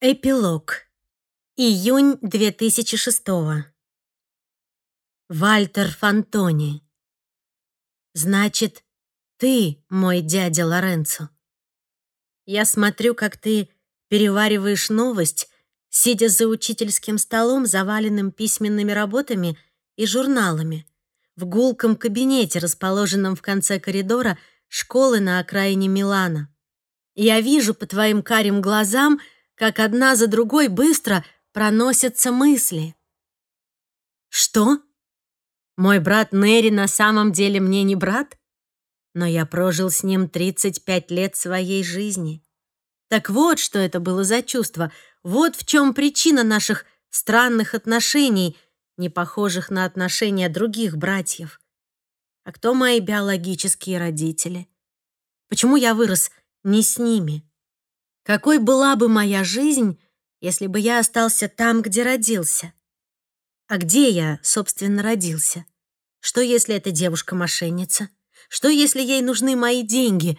Эпилог. Июнь 2006 Вальтер Фантони. Значит, ты мой дядя Лоренцо. Я смотрю, как ты перевариваешь новость, сидя за учительским столом, заваленным письменными работами и журналами, в гулком кабинете, расположенном в конце коридора школы на окраине Милана. Я вижу по твоим карим глазам, как одна за другой быстро проносятся мысли. Что? Мой брат Нери на самом деле мне не брат? Но я прожил с ним 35 лет своей жизни. Так вот, что это было за чувство. Вот в чем причина наших странных отношений, не похожих на отношения других братьев. А кто мои биологические родители? Почему я вырос не с ними? Какой была бы моя жизнь, если бы я остался там, где родился? А где я, собственно, родился? Что, если эта девушка-мошенница? Что, если ей нужны мои деньги?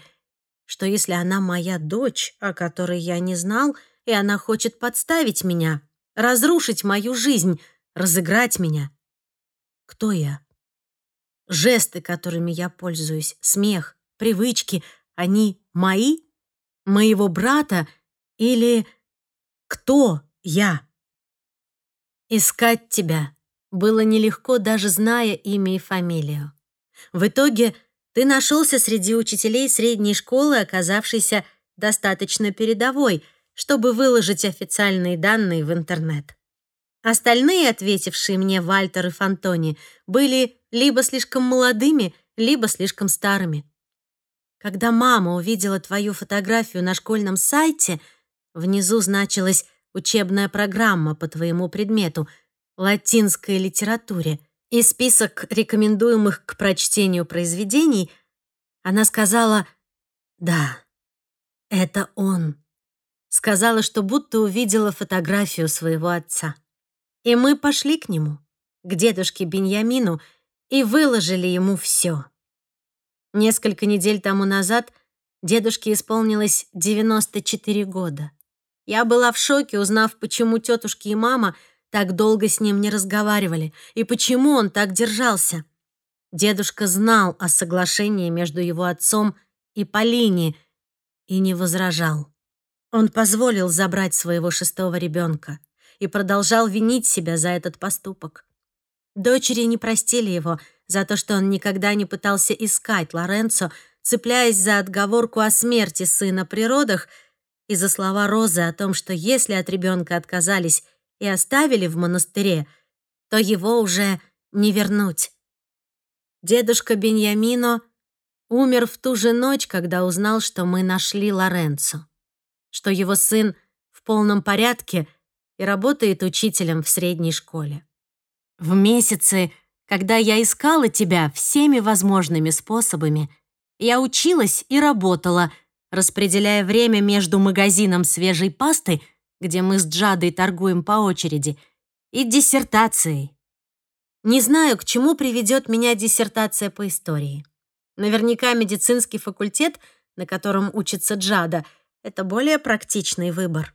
Что, если она моя дочь, о которой я не знал, и она хочет подставить меня, разрушить мою жизнь, разыграть меня? Кто я? Жесты, которыми я пользуюсь, смех, привычки, они мои? Моего брата или кто я? Искать тебя было нелегко, даже зная имя и фамилию. В итоге ты нашелся среди учителей средней школы, оказавшейся достаточно передовой, чтобы выложить официальные данные в интернет. Остальные, ответившие мне Вальтер и Фантони, были либо слишком молодыми, либо слишком старыми. Когда мама увидела твою фотографию на школьном сайте, внизу значилась учебная программа по твоему предмету латинской литературе и список рекомендуемых к прочтению произведений, она сказала «Да, это он». Сказала, что будто увидела фотографию своего отца. И мы пошли к нему, к дедушке Беньямину, и выложили ему все. Несколько недель тому назад дедушке исполнилось 94 года. Я была в шоке, узнав, почему тетушки и мама так долго с ним не разговаривали и почему он так держался. Дедушка знал о соглашении между его отцом и Полини и не возражал. Он позволил забрать своего шестого ребенка и продолжал винить себя за этот поступок. Дочери не простили его за то, что он никогда не пытался искать Лоренцо, цепляясь за отговорку о смерти сына при родах и за слова Розы о том, что если от ребенка отказались и оставили в монастыре, то его уже не вернуть. Дедушка Беньямино умер в ту же ночь, когда узнал, что мы нашли Лоренцо, что его сын в полном порядке и работает учителем в средней школе. В месяцы, когда я искала тебя всеми возможными способами, я училась и работала, распределяя время между магазином свежей пасты, где мы с Джадой торгуем по очереди, и диссертацией. Не знаю, к чему приведет меня диссертация по истории. Наверняка медицинский факультет, на котором учится Джада, это более практичный выбор.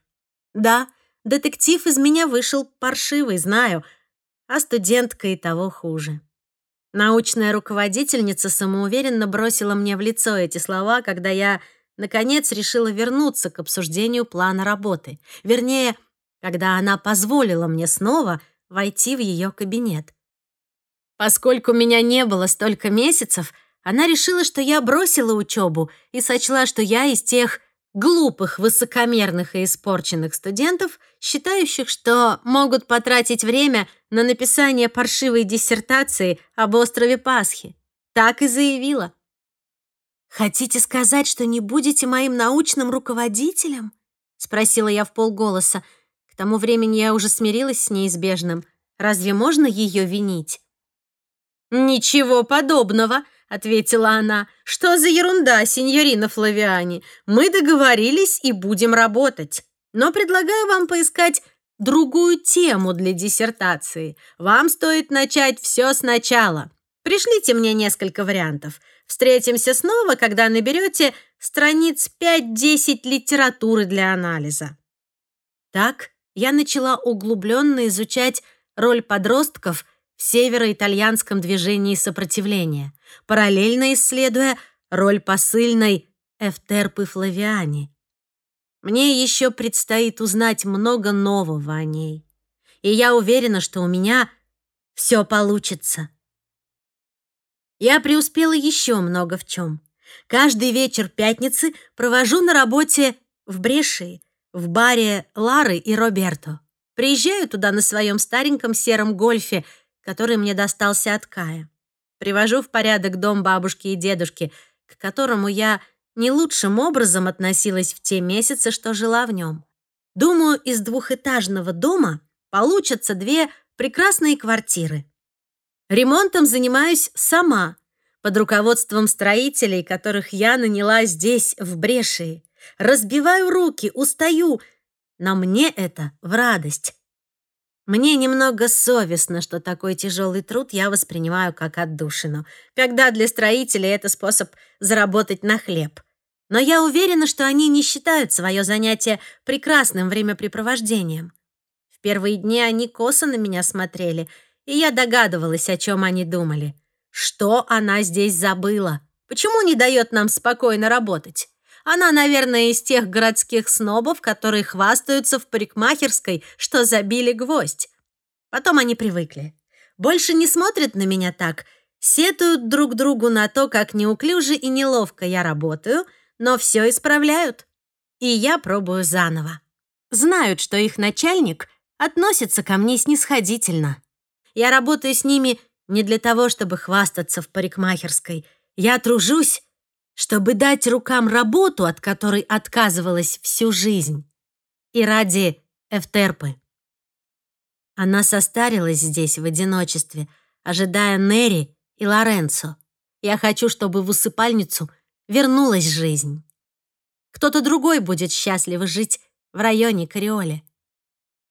Да, детектив из меня вышел паршивый, знаю — а студентка и того хуже. Научная руководительница самоуверенно бросила мне в лицо эти слова, когда я, наконец, решила вернуться к обсуждению плана работы. Вернее, когда она позволила мне снова войти в ее кабинет. Поскольку меня не было столько месяцев, она решила, что я бросила учебу и сочла, что я из тех глупых, высокомерных и испорченных студентов, считающих, что могут потратить время на написание паршивой диссертации об острове Пасхи. Так и заявила. «Хотите сказать, что не будете моим научным руководителем?» — спросила я в полголоса. К тому времени я уже смирилась с неизбежным. Разве можно ее винить? «Ничего подобного!» — ответила она. «Что за ерунда, сеньорина Флавиани? Мы договорились и будем работать. Но предлагаю вам поискать другую тему для диссертации. Вам стоит начать все сначала. Пришлите мне несколько вариантов. Встретимся снова, когда наберете страниц 5-10 литературы для анализа». Так я начала углубленно изучать роль подростков североитальянском движении сопротивления, параллельно исследуя роль посыльной Эфтерпы Флавиани. Мне еще предстоит узнать много нового о ней. И я уверена, что у меня все получится. Я преуспела еще много в чем. Каждый вечер пятницы провожу на работе в Брешии, в баре Лары и Роберто. Приезжаю туда на своем стареньком сером гольфе, который мне достался от Кая. Привожу в порядок дом бабушки и дедушки, к которому я не лучшим образом относилась в те месяцы, что жила в нем. Думаю, из двухэтажного дома получатся две прекрасные квартиры. Ремонтом занимаюсь сама, под руководством строителей, которых я наняла здесь, в Брешии. Разбиваю руки, устаю, но мне это в радость. Мне немного совестно, что такой тяжелый труд я воспринимаю как отдушину, когда для строителей это способ заработать на хлеб. Но я уверена, что они не считают свое занятие прекрасным времяпрепровождением. В первые дни они косо на меня смотрели, и я догадывалась, о чем они думали. Что она здесь забыла? Почему не дает нам спокойно работать? Она, наверное, из тех городских снобов, которые хвастаются в парикмахерской, что забили гвоздь. Потом они привыкли. Больше не смотрят на меня так, сетуют друг другу на то, как неуклюже и неловко я работаю, но все исправляют. И я пробую заново. Знают, что их начальник относится ко мне снисходительно. Я работаю с ними не для того, чтобы хвастаться в парикмахерской. Я тружусь чтобы дать рукам работу, от которой отказывалась всю жизнь. И ради Эфтерпы. Она состарилась здесь в одиночестве, ожидая Нери и Лоренцо. Я хочу, чтобы в усыпальницу вернулась жизнь. Кто-то другой будет счастливо жить в районе Кариоле.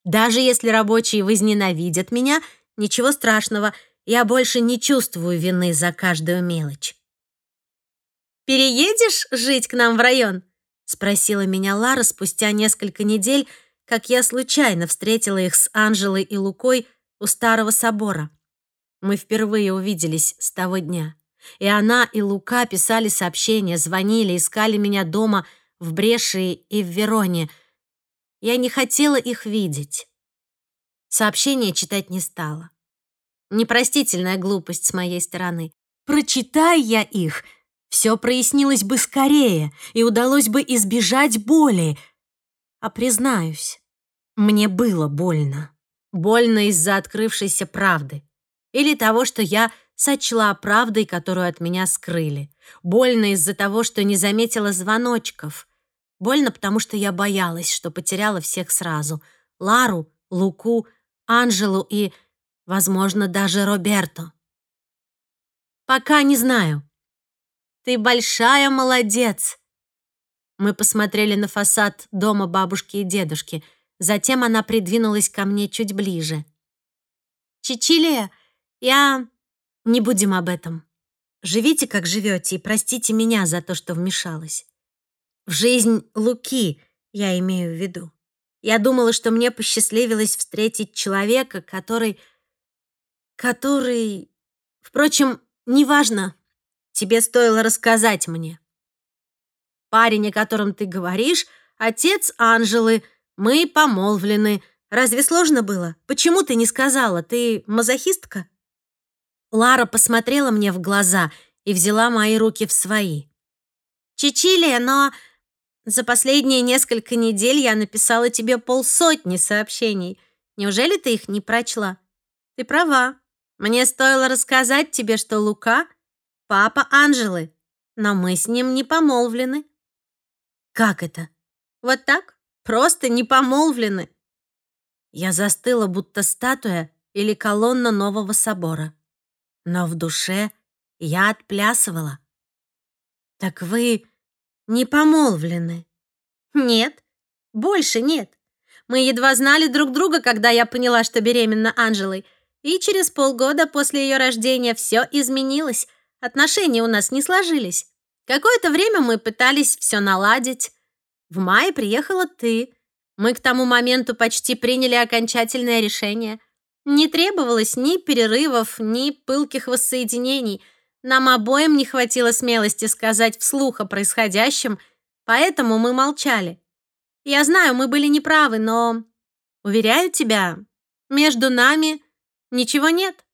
Даже если рабочие возненавидят меня, ничего страшного, я больше не чувствую вины за каждую мелочь. «Переедешь жить к нам в район?» — спросила меня Лара спустя несколько недель, как я случайно встретила их с Анжелой и Лукой у Старого собора. Мы впервые увиделись с того дня. И она, и Лука писали сообщения, звонили, искали меня дома в Брешии и в Вероне. Я не хотела их видеть. Сообщения читать не стала. Непростительная глупость с моей стороны. Прочитай я их, все прояснилось бы скорее и удалось бы избежать боли. А признаюсь, мне было больно. Больно из-за открывшейся правды. Или того, что я сочла правдой, которую от меня скрыли. Больно из-за того, что не заметила звоночков. Больно, потому что я боялась, что потеряла всех сразу. Лару, Луку, Анжелу и, возможно, даже Роберто. Пока не знаю, ты большая молодец!» Мы посмотрели на фасад дома бабушки и дедушки. Затем она придвинулась ко мне чуть ближе. «Чичилия, я... Не будем об этом. Живите, как живете, и простите меня за то, что вмешалась. В жизнь Луки я имею в виду. Я думала, что мне посчастливилось встретить человека, который... который... Впрочем, неважно, Тебе стоило рассказать мне. Парень, о котором ты говоришь, отец Анжелы. Мы помолвлены. Разве сложно было? Почему ты не сказала? Ты мазохистка? Лара посмотрела мне в глаза и взяла мои руки в свои. Чичилия, но за последние несколько недель я написала тебе полсотни сообщений. Неужели ты их не прочла? Ты права. Мне стоило рассказать тебе, что Лука папа Анжелы, но мы с ним не помолвлены». «Как это?» «Вот так, просто не помолвлены». Я застыла, будто статуя или колонна нового собора. Но в душе я отплясывала. «Так вы не помолвлены?» «Нет, больше нет. Мы едва знали друг друга, когда я поняла, что беременна Анжелой, и через полгода после ее рождения все изменилось. Отношения у нас не сложились. Какое-то время мы пытались все наладить. В мае приехала ты. Мы к тому моменту почти приняли окончательное решение. Не требовалось ни перерывов, ни пылких воссоединений. Нам обоим не хватило смелости сказать вслух о происходящем, поэтому мы молчали. Я знаю, мы были неправы, но... Уверяю тебя, между нами ничего нет.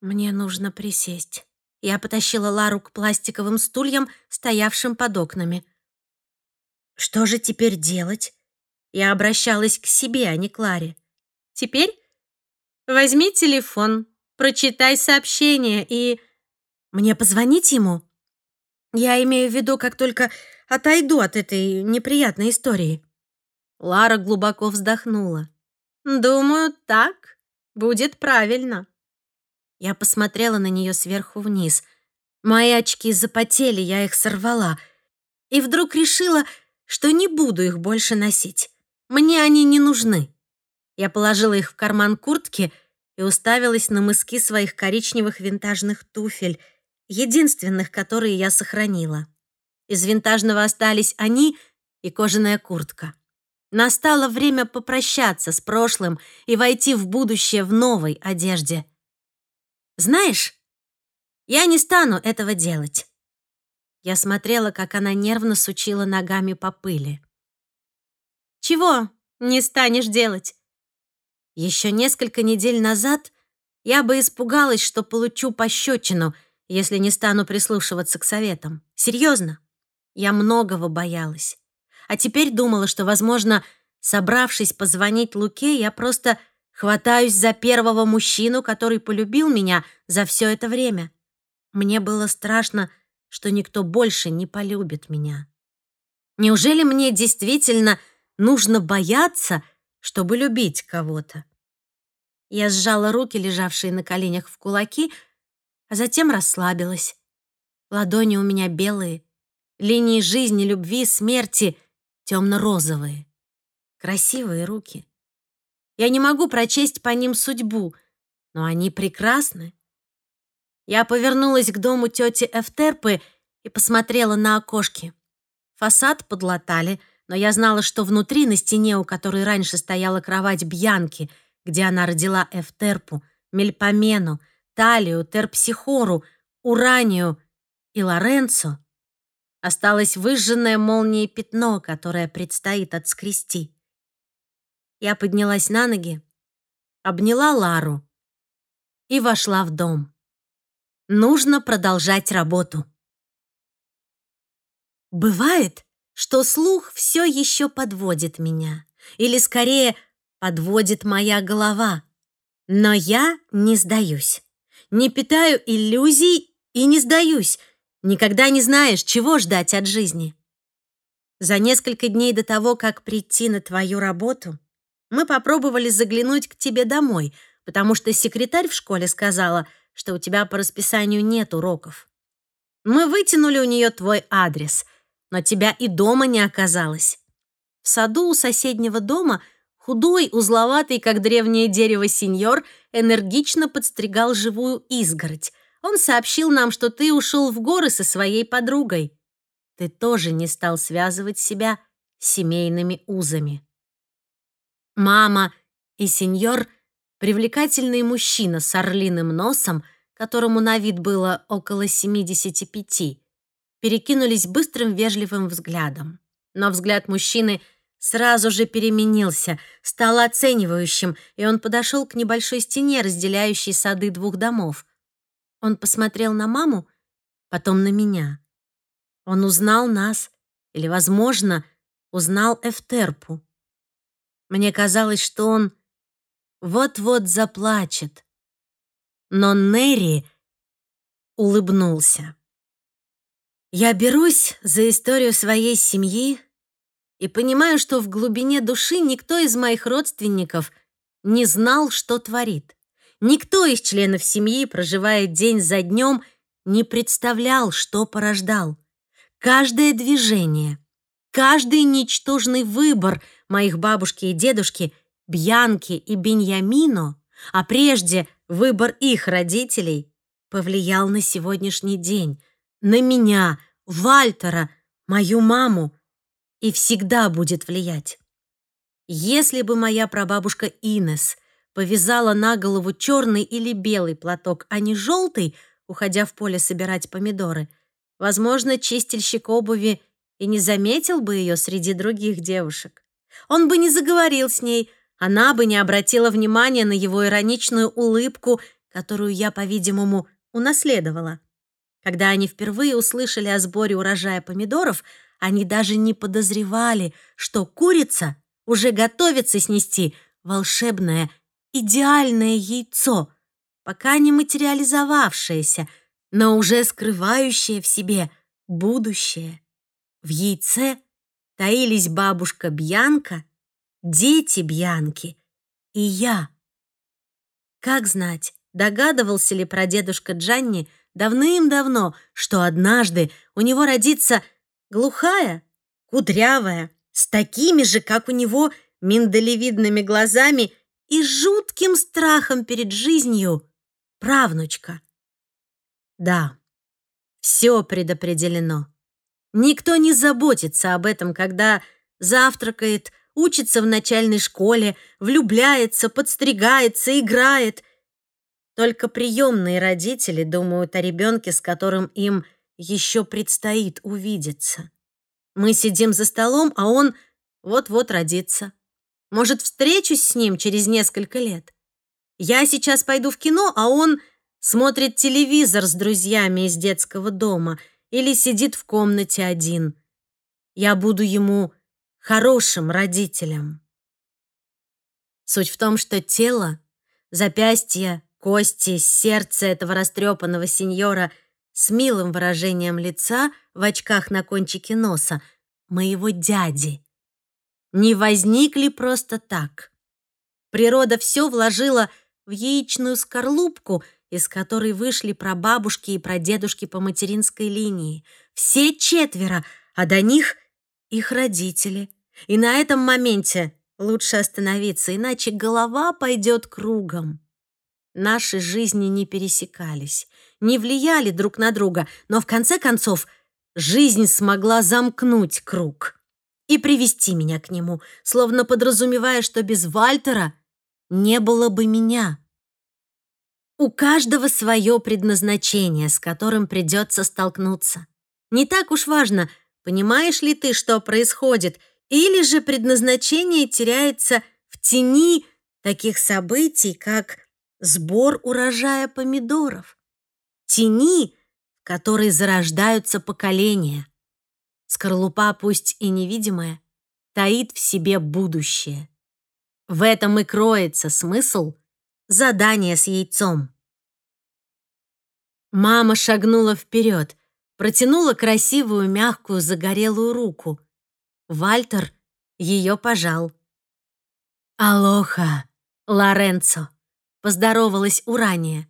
Мне нужно присесть. Я потащила Лару к пластиковым стульям, стоявшим под окнами. Что же теперь делать? Я обращалась к себе, а не к Ларе. Теперь возьми телефон, прочитай сообщение и... Мне позвонить ему? Я имею в виду, как только отойду от этой неприятной истории. Лара глубоко вздохнула. Думаю, так будет правильно. Я посмотрела на нее сверху вниз. Мои очки запотели, я их сорвала. И вдруг решила, что не буду их больше носить. Мне они не нужны. Я положила их в карман куртки и уставилась на мыски своих коричневых винтажных туфель, единственных, которые я сохранила. Из винтажного остались они и кожаная куртка. Настало время попрощаться с прошлым и войти в будущее в новой одежде. Знаешь, я не стану этого делать. Я смотрела, как она нервно сучила ногами по пыли. Чего не станешь делать? Еще несколько недель назад я бы испугалась, что получу пощечину, если не стану прислушиваться к советам. Серьезно, я многого боялась. А теперь думала, что, возможно, собравшись позвонить Луке, я просто хватаюсь за первого мужчину, который полюбил меня за все это время. Мне было страшно, что никто больше не полюбит меня. Неужели мне действительно нужно бояться, чтобы любить кого-то? Я сжала руки, лежавшие на коленях в кулаки, а затем расслабилась. Ладони у меня белые, линии жизни, любви, смерти темно-розовые. Красивые руки. Я не могу прочесть по ним судьбу, но они прекрасны. Я повернулась к дому тети Эфтерпы и посмотрела на окошки. Фасад подлатали, но я знала, что внутри, на стене, у которой раньше стояла кровать Бьянки, где она родила Эфтерпу, Мельпомену, Талию, Терпсихору, Уранию и Лоренцо, осталось выжженное молнией пятно, которое предстоит отскрести. Я поднялась на ноги, обняла Лару и вошла в дом. Нужно продолжать работу. Бывает, что слух все еще подводит меня, или скорее подводит моя голова. Но я не сдаюсь. Не питаю иллюзий и не сдаюсь. Никогда не знаешь, чего ждать от жизни. За несколько дней до того, как прийти на твою работу, мы попробовали заглянуть к тебе домой, потому что секретарь в школе сказала — что у тебя по расписанию нет уроков. Мы вытянули у нее твой адрес, но тебя и дома не оказалось. В саду у соседнего дома худой, узловатый, как древнее дерево сеньор, энергично подстригал живую изгородь. Он сообщил нам, что ты ушел в горы со своей подругой. Ты тоже не стал связывать себя семейными узами. Мама и сеньор — Привлекательный мужчина с орлиным носом, которому на вид было около 75, перекинулись быстрым вежливым взглядом. Но взгляд мужчины сразу же переменился, стал оценивающим, и он подошел к небольшой стене, разделяющей сады двух домов. Он посмотрел на маму, потом на меня. Он узнал нас, или, возможно, узнал Эфтерпу. Мне казалось, что он вот-вот заплачет. Но Нерри улыбнулся. Я берусь за историю своей семьи и понимаю, что в глубине души никто из моих родственников не знал, что творит. Никто из членов семьи, проживая день за днем, не представлял, что порождал. Каждое движение, каждый ничтожный выбор моих бабушки и дедушки — Бьянки и Беньямино, а прежде выбор их родителей, повлиял на сегодняшний день, на меня, Вальтера, мою маму и всегда будет влиять. Если бы моя прабабушка Инес повязала на голову черный или белый платок, а не желтый, уходя в поле собирать помидоры, возможно, чистильщик обуви и не заметил бы ее среди других девушек. Он бы не заговорил с ней, она бы не обратила внимания на его ироничную улыбку, которую я, по-видимому, унаследовала. Когда они впервые услышали о сборе урожая помидоров, они даже не подозревали, что курица уже готовится снести волшебное, идеальное яйцо, пока не материализовавшееся, но уже скрывающее в себе будущее. В яйце таились бабушка Бьянка, дети Бьянки и я. Как знать, догадывался ли прадедушка Джанни давным-давно, что однажды у него родится глухая, кудрявая, с такими же, как у него, миндалевидными глазами и жутким страхом перед жизнью правнучка. Да, все предопределено. Никто не заботится об этом, когда завтракает, учится в начальной школе, влюбляется, подстригается, играет. Только приемные родители думают о ребенке, с которым им еще предстоит увидеться. Мы сидим за столом, а он вот-вот родится. Может, встречусь с ним через несколько лет. Я сейчас пойду в кино, а он смотрит телевизор с друзьями из детского дома или сидит в комнате один. Я буду ему хорошим родителем. Суть в том, что тело, запястья, кости, сердце этого растрепанного сеньора с милым выражением лица в очках на кончике носа моего дяди не возникли просто так. Природа все вложила в яичную скорлупку, из которой вышли прабабушки и прадедушки по материнской линии. Все четверо, а до них их родители. И на этом моменте лучше остановиться, иначе голова пойдет кругом. Наши жизни не пересекались, не влияли друг на друга, но в конце концов жизнь смогла замкнуть круг и привести меня к нему, словно подразумевая, что без Вальтера не было бы меня. У каждого свое предназначение, с которым придется столкнуться. Не так уж важно, понимаешь ли ты, что происходит, или же предназначение теряется в тени таких событий, как сбор урожая помидоров. Тени, в которой зарождаются поколения. Скорлупа, пусть и невидимая, таит в себе будущее. В этом и кроется смысл задания с яйцом. Мама шагнула вперед, протянула красивую, мягкую, загорелую руку. Вальтер ее пожал. «Алоха, Лоренцо!» — поздоровалась Урания.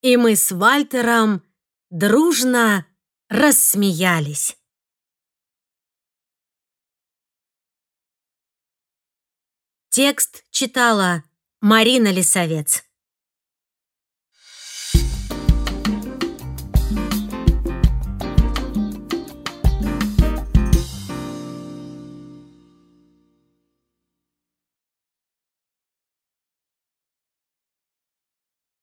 И мы с Вальтером дружно рассмеялись. Текст читала Марина Лисовец.